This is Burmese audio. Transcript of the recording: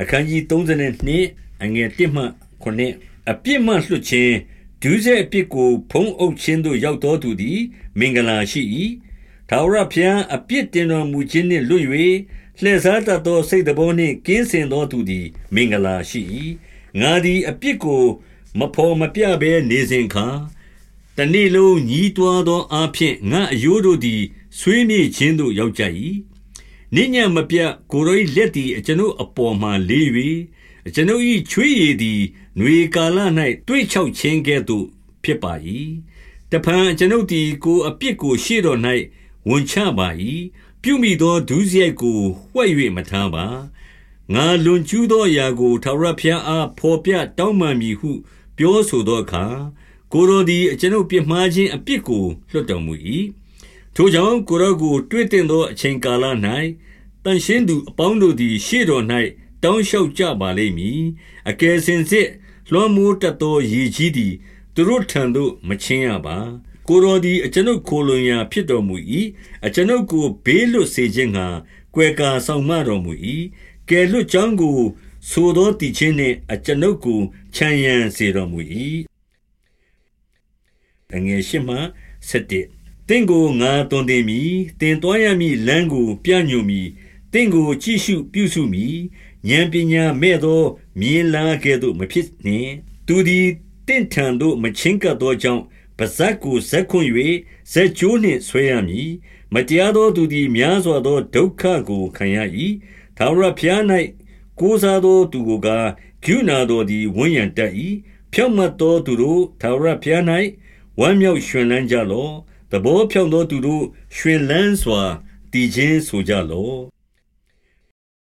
အခန်းကြီး32အငယ်1မှ9အပြစ်မှလွှတ်ခြင်းဒုစရိုက်အပြစ်ကိုဖုံးအုပ်ခြင်းသို့ရောက်တော်သူသည် မင်္ဂလာရှိ၏ထာဝရဘုရားအပြစ်တင်တော်မူခြင်းနှင့်လွတ်၍လှည့်စားတတ်သောစိတ်တော်နှင့်ကင်းစင်သောသူသည် မင်္ဂလာရှိ၏ငါသည်အပြစ်ကို မဖော်မပြဘဲနေစဉ်ခါတနေ့လုံးညီးတွားသောအဖြစ်ငါအယိုးတို့သည်ဆွေးမြေ့ခြင်းသို့ရောက်ကြ၏ နိညာမပြကိုရော၏လက်သည်အကျွန်ုပ်အပေါ်မှလေး၍အကျွန်ုပ်၏ချွေးရည်သည်ຫນွေကာလ၌တွေးချောက်ခြင်းကဲ့သို့ဖြစ်ပါ၏တဖန်အကျွန်ုပ်သည်ကိုအပြစ်ကိုရှေ့တော်၌ဝန်ချပါ၏ပြုမိသောဒုစရိုက်ကိုဝှက်၍မထားပါငါလွန်ကျူးသောအရာကိုထာဝရဘုရားအားဖော်ပြတောင်းပန်မည်ဟု ပြောဆိုသောအခါကိုယ်တော်သည်အကျွန်ုပ်ပြစ်မှားခြင်းအပြစ်ကိုလွှတ်တော်မူ၏ထိုကြောင့်ကိုယ်တော်ကို တွေ့တင်သောအချိန်ကာလ၌ တန်ရှင်းသူအပေါင်းတို့သည် ရှေ့တော်၌တောင်းလျှောက်ကြပါလိမ့်မည် အကယ်စင်စစ် လွှမ်းမိုးတတ်သောရည်ကြီးသည် သူတို့ထံသို့ မချင်းရပါ ကိုယ်တော်သည် အကျွန်ုပ်ကိုလွန်ရာ ဖြစ်တော်မူ၏အကျွန်ုပ်ကို ဘေးလွတ်စေခြင်းငှာကွယ်ကာဆောင်မတော်မူ၏ကယ်လွတ်ကြောင်းကို ဆိုသောတည်ခြင်းနှင့် အကျွန်ုပ်ကိုချမ်းရန်စေတော်မူ၏အငယ်ရှိမှ7တင့်ကို ငါတွင်တင်မည်တင်တော်ရမည်လမ်းကို ပြညွမည် တင့်ကိုကြည့်ရှုပြုစုမည်ဉာဏ်ပညာမဲ့သော မြင်လာကဲ့သို့မဖြစ်နှင့်သူသည်တင့်ထံသို့မချင်းကပ်သောကြောင့်ပါဇက်ကိုဇက်ခွန်၍ဇက်ကျိုးနှင့်ဆွဲရမည်မတရားသောသူသည်များစွာသောဒုက္ခကိုခံရ၏ထာဝရဘုရား၌ကိုးစားသောသူကိုကားဂုဏတော်သည်ဝန်းရံတတ်၏ဖြောင့်မတ်သောသူတို့ထာဝရဘုရား၌ဝမ်းမြောက်ရွှင်လန်းကြလော့သဘောဖြောင့်သောသူတို့ရွှင်လန်းစွာတည်ခြင်းဆိုကြလော့